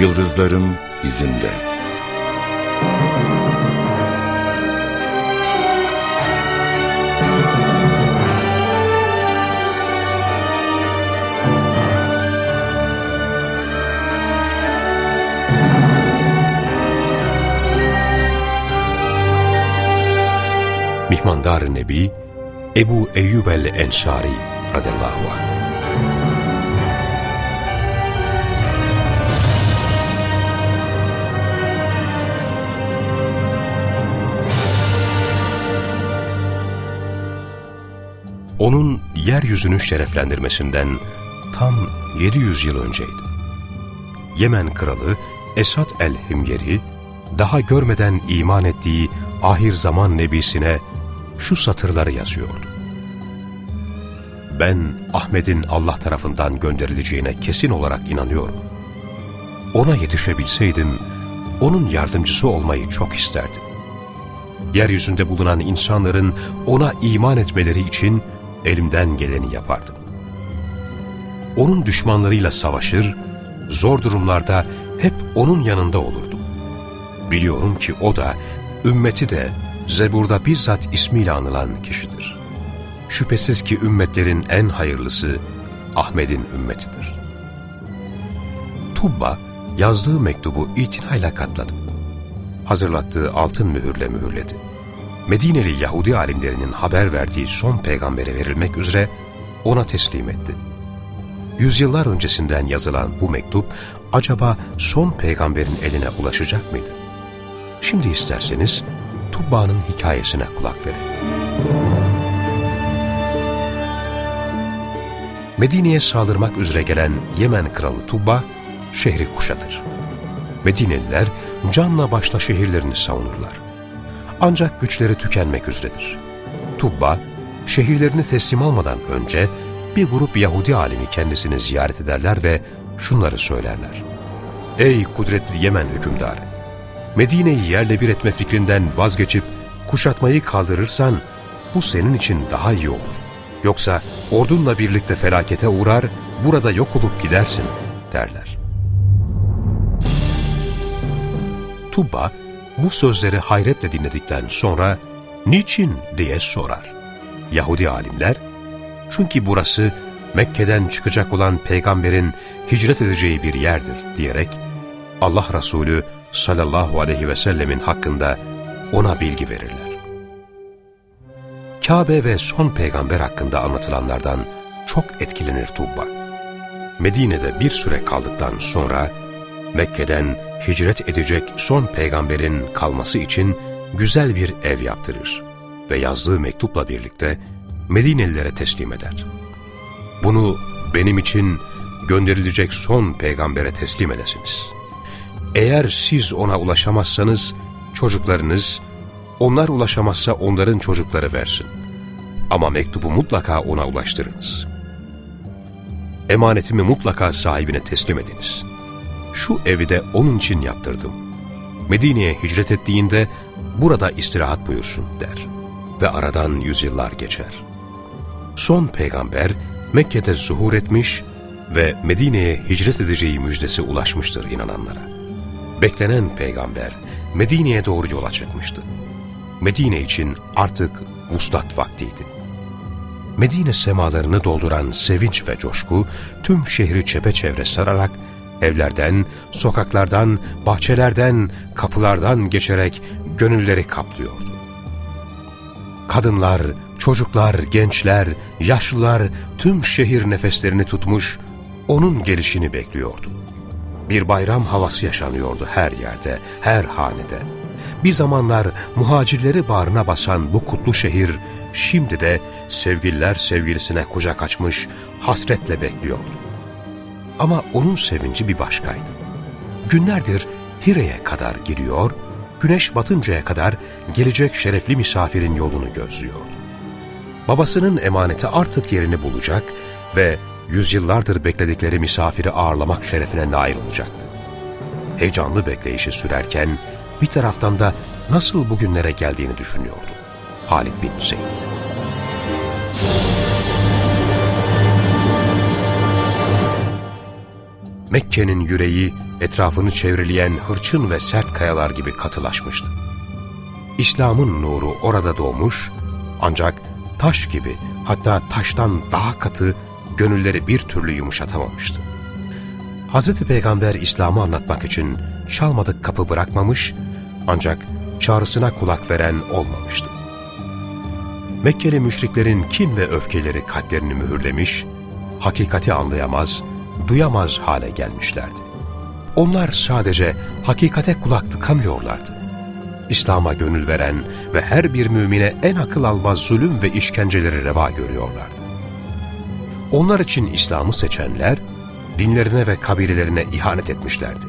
Yıldızların izinde. Mihmandar Nebi Ebu Eyyub el-Ensari radıyallahu anh onun yeryüzünü şereflendirmesinden tam 700 yıl önceydi. Yemen kralı Esad el-Himyeri, daha görmeden iman ettiği ahir zaman nebisine şu satırları yazıyordu. Ben Ahmet'in Allah tarafından gönderileceğine kesin olarak inanıyorum. Ona yetişebilseydim, onun yardımcısı olmayı çok isterdim. Yeryüzünde bulunan insanların ona iman etmeleri için elimden geleni yapardım. Onun düşmanlarıyla savaşır, zor durumlarda hep onun yanında olurdum. Biliyorum ki o da, ümmeti de Zebur'da bizzat ismiyle anılan kişidir. Şüphesiz ki ümmetlerin en hayırlısı Ahmet'in ümmetidir. Tubba yazdığı mektubu itinayla katladı. Hazırlattığı altın mühürle mühürledi. Medineli Yahudi alimlerinin haber verdiği son peygambere verilmek üzere ona teslim etti. Yüzyıllar öncesinden yazılan bu mektup acaba son peygamberin eline ulaşacak mıydı? Şimdi isterseniz Tubba'nın hikayesine kulak verin. Medine'ye saldırmak üzere gelen Yemen kralı Tubba, şehri kuşatır. Medineliler canla başla şehirlerini savunurlar. Ancak güçleri tükenmek üzeredir. Tubba, şehirlerini teslim almadan önce bir grup Yahudi alimi kendisini ziyaret ederler ve şunları söylerler. Ey kudretli Yemen hükümdarı! Medine'yi yerle bir etme fikrinden vazgeçip kuşatmayı kaldırırsan bu senin için daha iyi olur. Yoksa ordunla birlikte felakete uğrar, burada yok olup gidersin derler. Tubba bu sözleri hayretle dinledikten sonra niçin diye sorar. Yahudi alimler, çünkü burası Mekke'den çıkacak olan peygamberin hicret edeceği bir yerdir diyerek Allah Resulü sallallahu aleyhi ve sellemin hakkında ona bilgi verirler. Kabe ve son peygamber hakkında anlatılanlardan çok etkilenir Tubba. Medine'de bir süre kaldıktan sonra Mekke'den hicret edecek son peygamberin kalması için güzel bir ev yaptırır ve yazdığı mektupla birlikte Medinelilere teslim eder. Bunu benim için gönderilecek son peygambere teslim edesiniz. Eğer siz ona ulaşamazsanız çocuklarınız, onlar ulaşamazsa onların çocukları versin. Ama mektubu mutlaka ona ulaştırınız. Emanetimi mutlaka sahibine teslim ediniz. Şu evi de onun için yaptırdım. Medine'ye hicret ettiğinde burada istirahat buyursun der. Ve aradan yüzyıllar geçer. Son peygamber Mekke'de zuhur etmiş ve Medine'ye hicret edeceği müjdesi ulaşmıştır inananlara. Beklenen peygamber Medine'ye doğru yola çıkmıştı. Medine için artık vuslat vaktiydi. Medine semalarını dolduran sevinç ve coşku tüm şehri çepeçevre sararak evlerden, sokaklardan, bahçelerden, kapılardan geçerek gönülleri kaplıyordu. Kadınlar, çocuklar, gençler, yaşlılar tüm şehir nefeslerini tutmuş, onun gelişini bekliyordu. Bir bayram havası yaşanıyordu her yerde, her hanede. Bir zamanlar muhacirleri bağrına basan bu kutlu şehir, şimdi de sevgililer sevgilisine kucak açmış, hasretle bekliyordu. Ama onun sevinci bir başkaydı. Günlerdir Hire'ye kadar gidiyor, güneş batıncaya kadar gelecek şerefli misafirin yolunu gözlüyordu. Babasının emaneti artık yerini bulacak ve yüzyıllardır bekledikleri misafiri ağırlamak şerefine nail olacaktı. Heyecanlı bekleyişi sürerken bir taraftan da nasıl bugünlere geldiğini düşünüyordu. Halid bin Zeyd. Mekke'nin yüreği etrafını çevreleyen hırçın ve sert kayalar gibi katılaşmıştı. İslam'ın nuru orada doğmuş ancak taş gibi hatta taştan daha katı gönülleri bir türlü yumuşatamamıştı. Hz. Peygamber İslam'ı anlatmak için çalmadık kapı bırakmamış ancak çağrısına kulak veren olmamıştı. Mekkeli müşriklerin kin ve öfkeleri kalplerini mühürlemiş, hakikati anlayamaz, duyamaz hale gelmişlerdi. Onlar sadece hakikate kulak tıkamıyorlardı. İslam'a gönül veren ve her bir mümine en akıl almaz zulüm ve işkenceleri reva görüyorlardı. Onlar için İslam'ı seçenler, dinlerine ve kabilelerine ihanet etmişlerdi.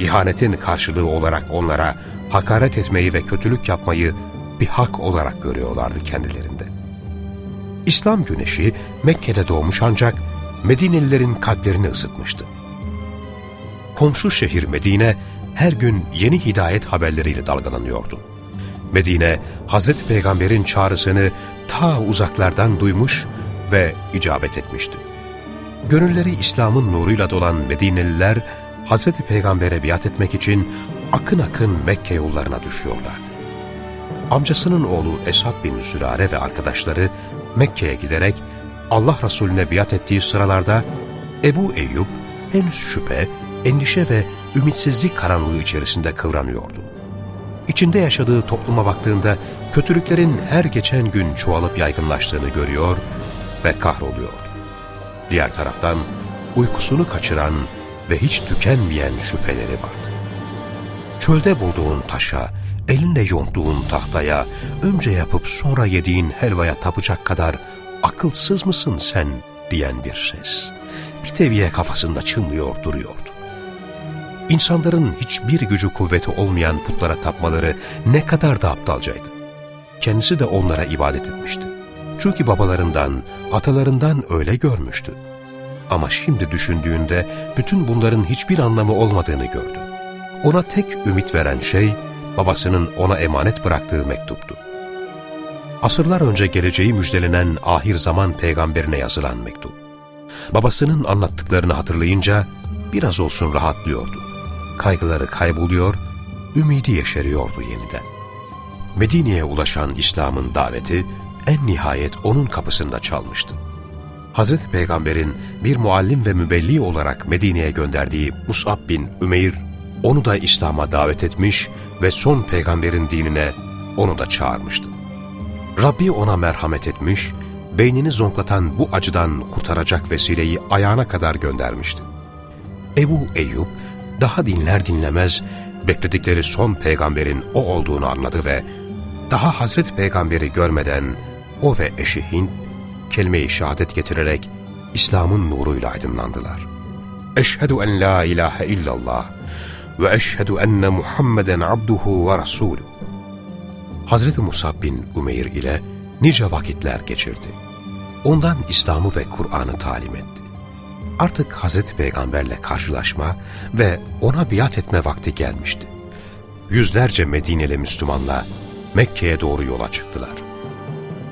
İhanetin karşılığı olarak onlara hakaret etmeyi ve kötülük yapmayı bir hak olarak görüyorlardı kendilerinde. İslam güneşi Mekke'de doğmuş ancak Medinelilerin kalplerini ısıtmıştı. Komşu şehir Medine her gün yeni hidayet haberleriyle dalgalanıyordu. Medine, Hazreti Peygamber'in çağrısını ta uzaklardan duymuş ve icabet etmişti. Gönülleri İslam'ın nuruyla dolan Medineliler, Hazreti Peygamber'e biat etmek için akın akın Mekke yollarına düşüyorlardı. Amcasının oğlu Esad bin Zürare ve arkadaşları Mekke'ye giderek Allah Resulüne biat ettiği sıralarda Ebu Eyyub henüz şüphe, endişe ve ümitsizlik karanlığı içerisinde kıvranıyordu. İçinde yaşadığı topluma baktığında kötülüklerin her geçen gün çoğalıp yaygınlaştığını görüyor ve kahroluyordu. Diğer taraftan uykusunu kaçıran ve hiç tükenmeyen şüpheleri vardı. Çölde bulduğun taşa, elinle yonttuğun tahtaya, önce yapıp sonra yediğin helvaya tapacak kadar akılsız mısın sen diyen bir ses. Bir teviye kafasında çınlıyor duruyordu. İnsanların hiçbir gücü kuvveti olmayan putlara tapmaları ne kadar da aptalcaydı. Kendisi de onlara ibadet etmişti. Çünkü babalarından, atalarından öyle görmüştü. Ama şimdi düşündüğünde bütün bunların hiçbir anlamı olmadığını gördü. Ona tek ümit veren şey babasının ona emanet bıraktığı mektuptu. Asırlar önce geleceği müjdelenen ahir zaman peygamberine yazılan mektup. Babasının anlattıklarını hatırlayınca biraz olsun rahatlıyordu. Kaygıları kayboluyor, ümidi yeşeriyordu yeniden. Medine'ye ulaşan İslam'ın daveti en nihayet onun kapısında çalmıştı. Hazreti Peygamber'in bir muallim ve mübelli olarak Medine'ye gönderdiği Mus'ab bin Ümeyr, onu da İslam'a davet etmiş ve son peygamberin dinine onu da çağırmıştı. Rabbi ona merhamet etmiş, beynini zonklatan bu acıdan kurtaracak vesileyi ayağına kadar göndermişti. Ebu Eyyub daha dinler dinlemez bekledikleri son peygamberin o olduğunu anladı ve daha Hazreti Peygamberi görmeden o ve eşi Hint kelime-i şehadet getirerek İslam'ın nuruyla aydınlandılar. Eşhedü en la ilahe illallah ve eşhedü enne Muhammeden abduhu ve rasulü. Hazreti Musab bin Umeyr ile nice vakitler geçirdi. Ondan İslam'ı ve Kur'an'ı talim etti. Artık Hazreti Peygamberle karşılaşma ve ona biat etme vakti gelmişti. Yüzlerce Medineli Müslümanla Mekke'ye doğru yola çıktılar.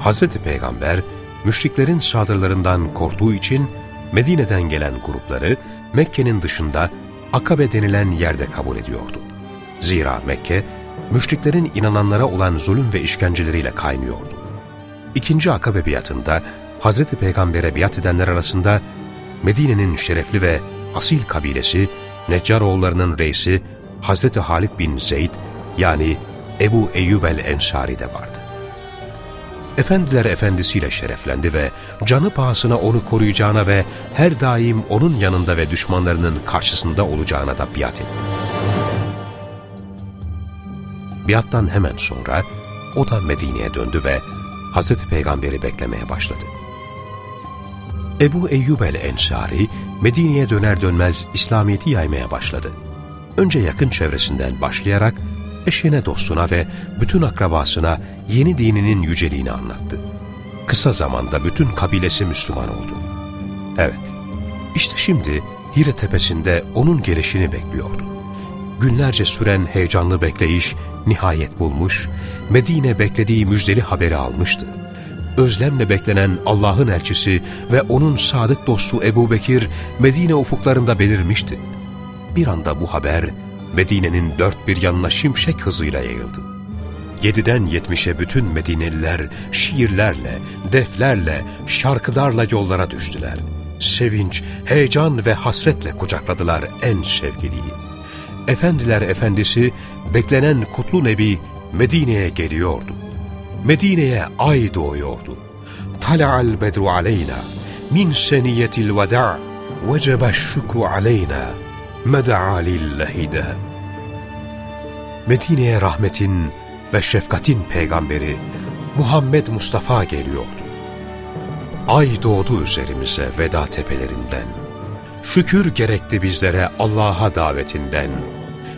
Hazreti Peygamber, müşriklerin saldırılarından korktuğu için Medine'den gelen grupları Mekke'nin dışında Akabe denilen yerde kabul ediyordu. Zira Mekke, müşriklerin inananlara olan zulüm ve işkenceleriyle kaynıyordu. İkinci Akabe biatında Hazreti Peygamber'e biat edenler arasında Medine'nin şerefli ve asil kabilesi Neccaroğullarının reisi Hazreti Halid bin Zeyd yani Ebu Eyyub el-Ensari de vardı. Efendiler efendisiyle şereflendi ve canı pahasına onu koruyacağına ve her daim onun yanında ve düşmanlarının karşısında olacağına da biat etti. Biattan hemen sonra o da Medine'ye döndü ve Hazreti Peygamber'i beklemeye başladı. Ebu Eyyub el-Ensari Medine'ye döner dönmez İslamiyet'i yaymaya başladı. Önce yakın çevresinden başlayarak eşine dostuna ve bütün akrabasına yeni dininin yüceliğini anlattı. Kısa zamanda bütün kabilesi Müslüman oldu. Evet, işte şimdi Hire tepesinde onun gelişini bekliyordu. Günlerce süren heyecanlı bekleyiş nihayet bulmuş, Medine beklediği müjdeli haberi almıştı. özlemle beklenen Allah'ın elçisi ve onun sadık dostu Ebu Bekir Medine ufuklarında belirmişti. Bir anda bu haber Medine'nin dört bir yanına şimşek hızıyla yayıldı. Yediden yetmişe bütün Medineliler şiirlerle, deflerle, şarkılarla yollara düştüler. Sevinç, heyecan ve hasretle kucakladılar en sevgiliyi. Efendiler efendisi, beklenen kutlu nebi Medine'ye geliyordu. Medine'ye ay doğuyordu. Tala'al bedru aleyna min seniyetil veda' vecebe şükru aleyna meda'a lillehide. Medine'ye rahmetin ve şefkatin peygamberi Muhammed Mustafa geliyordu. Ay doğdu üzerimize veda tepelerinden. Şükür gerekti bizlere Allah'a davetinden.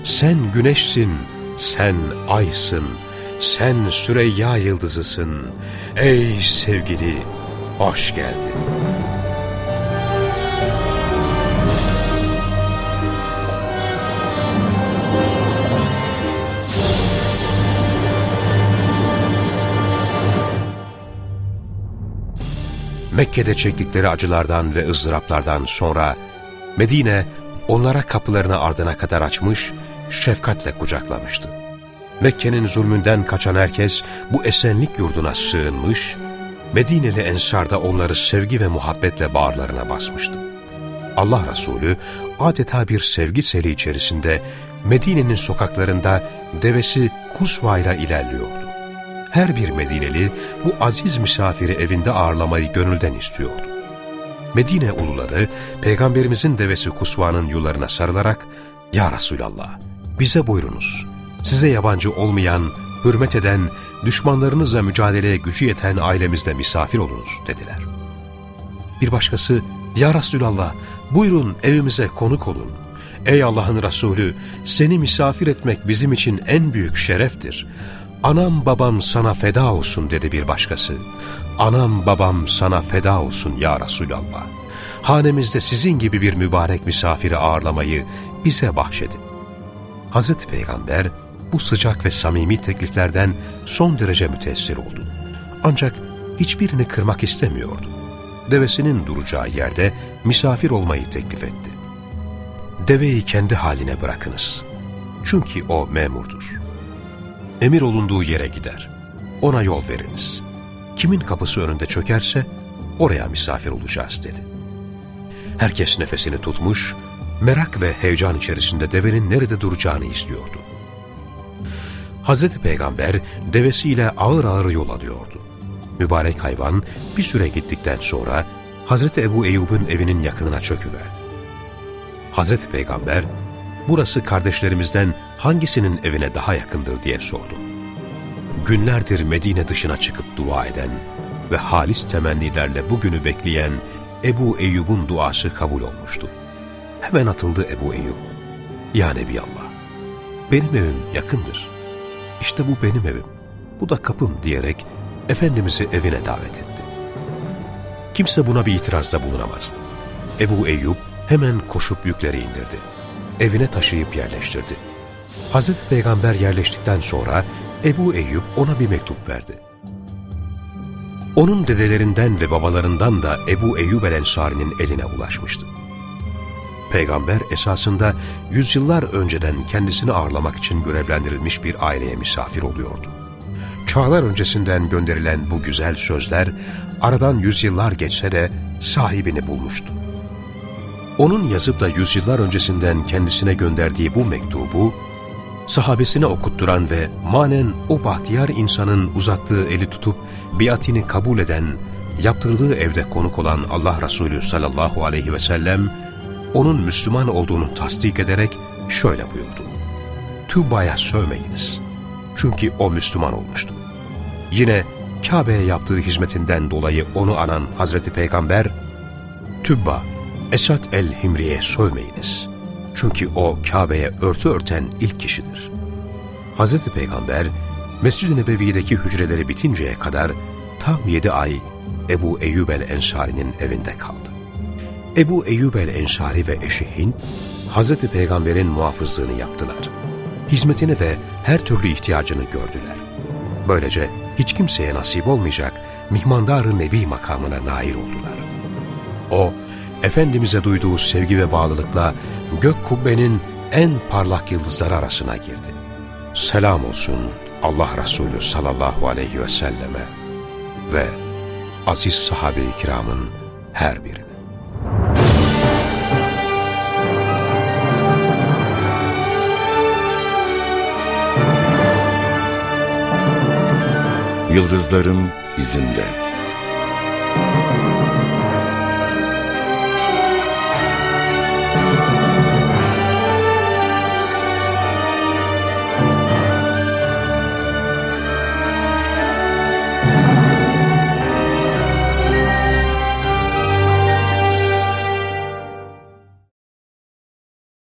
Sen güneşsin, sen aysın, sen Süreyya yıldızısın. Ey sevgili, hoş geldin. Mekke'de çektikleri acılardan ve ızdıraplardan sonra Medine onlara kapılarını ardına kadar açmış, şefkatle kucaklamıştı. Mekke'nin zulmünden kaçan herkes bu esenlik yurduna sığınmış, Medineli Ensar da onları sevgi ve muhabbetle bağırlarına basmıştı. Allah Resulü adeta bir sevgi seli içerisinde Medine'nin sokaklarında devesi Kusva ile ilerliyordu. Her bir Medineli bu aziz misafiri evinde ağırlamayı gönülden istiyordu. Medine uluları Peygamberimizin devesi Kusva'nın yularına sarılarak ''Ya Resulallah bize buyurunuz, size yabancı olmayan, hürmet eden, düşmanlarınızla mücadeleye gücü yeten ailemizde misafir olunuz dediler. Bir başkası, Ya Resulallah buyurun evimize konuk olun. Ey Allah'ın Resulü seni misafir etmek bizim için en büyük şereftir. Anam babam sana feda olsun dedi bir başkası. Anam babam sana feda olsun ya Resulallah. Hanemizde sizin gibi bir mübarek misafiri ağırlamayı bize bahşedin. Hazreti Peygamber bu sıcak ve samimi tekliflerden son derece müteessir oldu. Ancak hiçbirini kırmak istemiyordu. Devesinin duracağı yerde misafir olmayı teklif etti. Deveyi kendi haline bırakınız. Çünkü o memurdur. Emir olunduğu yere gider. Ona yol veriniz. Kimin kapısı önünde çökerse oraya misafir olacağız dedi. Herkes nefesini tutmuş, merak ve heyecan içerisinde devenin nerede duracağını izliyordu. Hazreti Peygamber devesiyle ağır ağır yol alıyordu. Mübarek hayvan bir süre gittikten sonra Hazreti Ebu Eyyub'un evinin yakınına çöküverdi. Hazreti Peygamber, burası kardeşlerimizden hangisinin evine daha yakındır diye sordu. Günlerdir Medine dışına çıkıp dua eden ve halis temennilerle bugünü bekleyen Ebu Eyyub'un duası kabul olmuştu. Hemen atıldı Ebu Eyyub. Ya Nebiallah, benim evim yakındır. İşte bu benim evim, bu da kapım diyerek Efendimiz'i evine davet etti. Kimse buna bir itirazda bulunamazdı. Ebu Eyyub hemen koşup yükleri indirdi. Evine taşıyıp yerleştirdi. Hazreti Peygamber yerleştikten sonra Ebu Eyyub ona bir mektup verdi. Onun dedelerinden ve babalarından da Ebu Eyyub el-Ensari'nin eline ulaşmıştı. Peygamber esasında yüzyıllar önceden kendisini ağırlamak için görevlendirilmiş bir aileye misafir oluyordu. Çağlar öncesinden gönderilen bu güzel sözler aradan yüzyıllar geçse de sahibini bulmuştu. Onun yazıp da yüzyıllar öncesinden kendisine gönderdiği bu mektubu, sahabesine okutturan ve manen o bahtiyar insanın uzattığı eli tutup biatini kabul eden, yaptırdığı evde konuk olan Allah Resulü sallallahu aleyhi ve sellem, onun Müslüman olduğunu tasdik ederek şöyle buyurdu. Tübba'ya sövmeyiniz. Çünkü o Müslüman olmuştu. Yine Kabe'ye yaptığı hizmetinden dolayı onu anan Hazreti Peygamber, Tübba, Esad el-Himri'ye sövmeyiniz. Çünkü o Kabe'ye örtü örten ilk kişidir. Hazreti Peygamber, Mescid-i Nebevi'deki hücreleri bitinceye kadar tam yedi ay Ebu Eyyub el-Ensari'nin evinde kaldı. Ebu Eyyub el-Ensari ve eşi Hind, Hazreti Peygamber'in muhafızlığını yaptılar. Hizmetini ve her türlü ihtiyacını gördüler. Böylece hiç kimseye nasip olmayacak mihmandar Nebi makamına nail oldular. O, Efendimiz'e duyduğu sevgi ve bağlılıkla gök kubbenin en parlak yıldızları arasına girdi. Selam olsun Allah Resulü sallallahu aleyhi ve selleme ve aziz sahabe-i kiramın her birine. Yıldızların izinde.